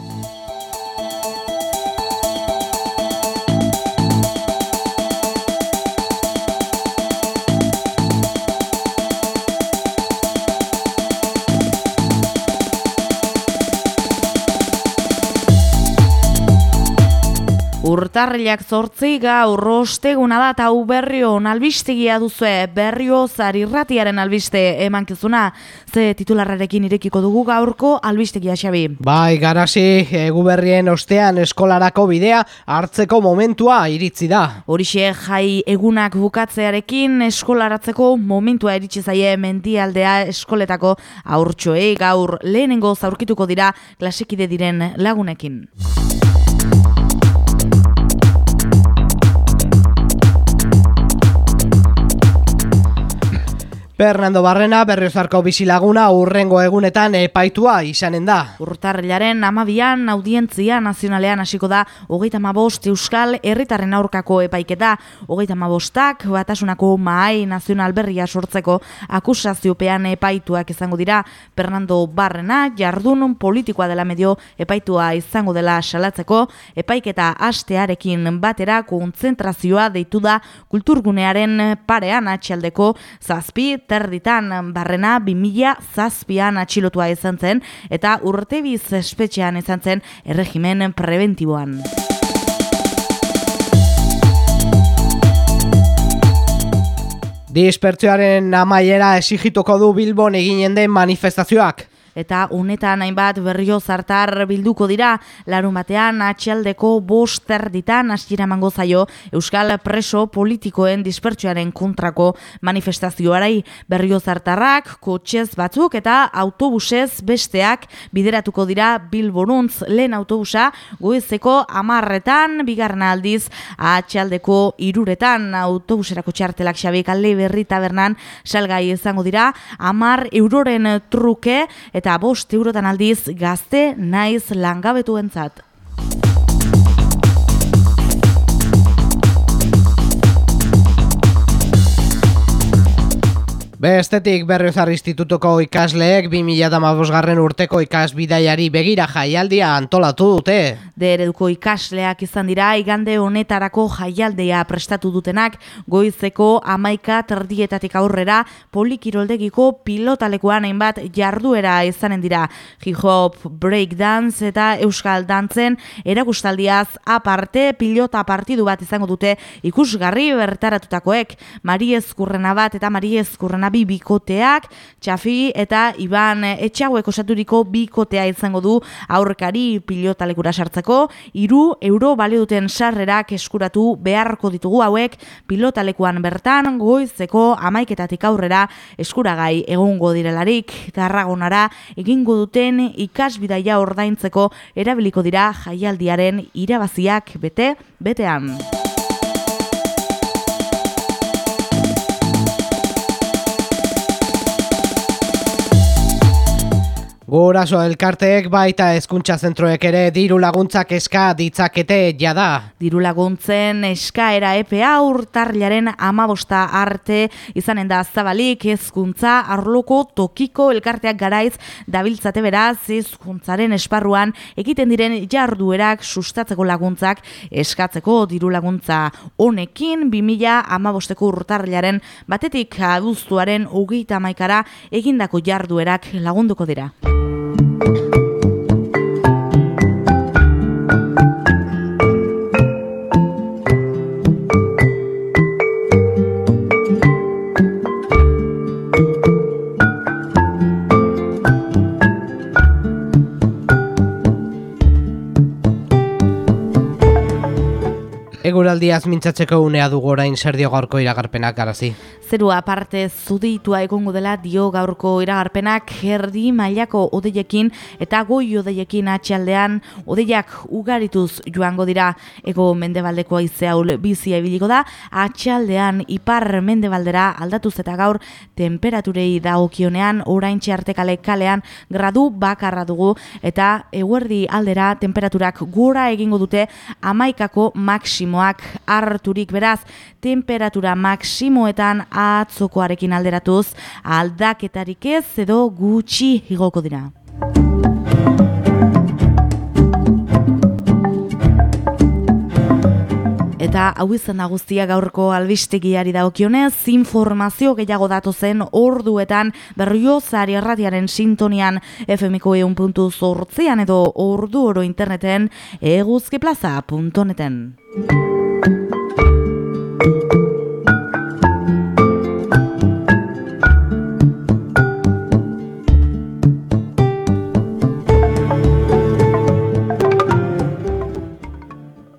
Thank you. Urtarrilak zortzi gaur osteguna da eta berrio albistegia duzue berrio zarirratiaren albiste emankizuna ze titularrarekin irekiko dugu gaurko albistegia xabi. Bai, garasi, egu berrien ostean eskolarako bidea hartzeko momentua iritzi da. Horixe jai egunak bukatzearekin eskolaratzeko momentua iritsi zaie mendialdea eskoletako aurtsoei gaur lehenengo zaurkituko dira klasekide diren lagunekin. Fernando Barrena berriozarko bisilaguna urrengo egunetan epaitua izanen da. Urtarrilaren amabian audientzia nazionalean hasiko da hogeita mabost euskal herritarren aurkako epaiketa. Hogeita mabostak batasunako maai nazional berria sortzeko akusaziopean epaituak izango dira. Fernando Barrena jardun politikoa dela medio epaitua izango dela salatzeko. Epaiketa hastearekin batera kontzentrazioa deitu da kulturgunearen parean atxaldeko zazpi terditan barrena 2000 zazpian atxilotua izan zen eta urtebiz espetxean izan zen erregimen preventiboan. Dispertzioaren amaiera esigituko du Bilbon eginen den manifestazioak eta unetan hainbat berrio zartar bilduko dira. Larun batean atxaldeko boster ditan astira mango zaio Euskal preso politikoen dispertsioaren kontrako manifestazioarai. Berrio zartarrak, kotxez batzuk eta autobusez besteak bideratuko dira bilboruntz lehen autobusa goizeko amarretan bigarren aldiz atxaldeko iruretan autobuserako txartelak xabik alde berri tabernan salgai izango dira. Amar euroren truke eta bost eurotan aldiz gazte naiz langabetuentzat. Bestetik berriozar institutuko ikasleek 2008 garren urteko ikasbidaiari begira jaialdia antolatu dute. Dereduko ikasleak izan dira, igande honetarako jaialdea prestatu dutenak, goizeko amaika terdietatik aurrera polikiroldegiko pilotalekuan hainbat jarduera izanen dira. Hip-hop, breakdance eta euskal dantzen erakustaldiaz aparte pilota partidu bat izango dute ikusgarri bertaratutakoek. Mariez kurrena bat eta Mariez kurrena bi bikoteak, Txafi eta Iban Etxaguek osaturiko bikotea izango du aurrekari pilotalekura sartzeko, iru euro balio duten sarrerak eskuratu beharko ditugu hauek pilotalekuan bertan goizeko amaiketatik aurrera eskuragai egongo direlarik tarragonara egingo duten ikasbidaia ordaintzeko erabiliko dira jaialdiaren irabaziak bete betean. Guraso elkarteek baita hezkuntza zentroek ere diru laguntzak eska ditzakete jada. Diru laguntzen eskaera EPA urtarriaren amabosta arte izanen da zabalik hezkuntza arloko tokiko elkarteak garaiz dabiltzate beraz hezkuntzaren esparruan egiten diren jarduerak sustatzeko laguntzak eskatzeko diru laguntza honekin 2000 amabosteko urtarriaren batetik abuztuaren hogeita maikara egindako jarduerak lagunduko dira. Thank you. Eguraldiaz mintzatzeko unea dugu orain zer dio gaurko iragarpenak garazi. Zerua aparte zuditua egongo dela dio gaurko iragarpenak herdi mailako odeiekin eta goi odeiekin atxaldean odeiak ugarituz joango dira ego mendebaldeko aizeaul bizia ebiliko da atxaldean ipar mendebaldera aldatuz eta gaur temperaturei da okionean orain txartekale kalean gradu bakarra dugu eta eguerdi aldera temperaturak gora egingo dute amaikako maksimo gobernuak harturik beraz, temperatura maksimoetan atzokoarekin alderatuz, aldaketarik ez edo gutxi igoko dira. Eta hau izan guztia gaurko albistegiari dagokionez, informazio gehiago datu zen orduetan berriozari erratiaren sintonian FMko eun puntu zortzean edo ordu oro interneten eguzkiplaza.neten.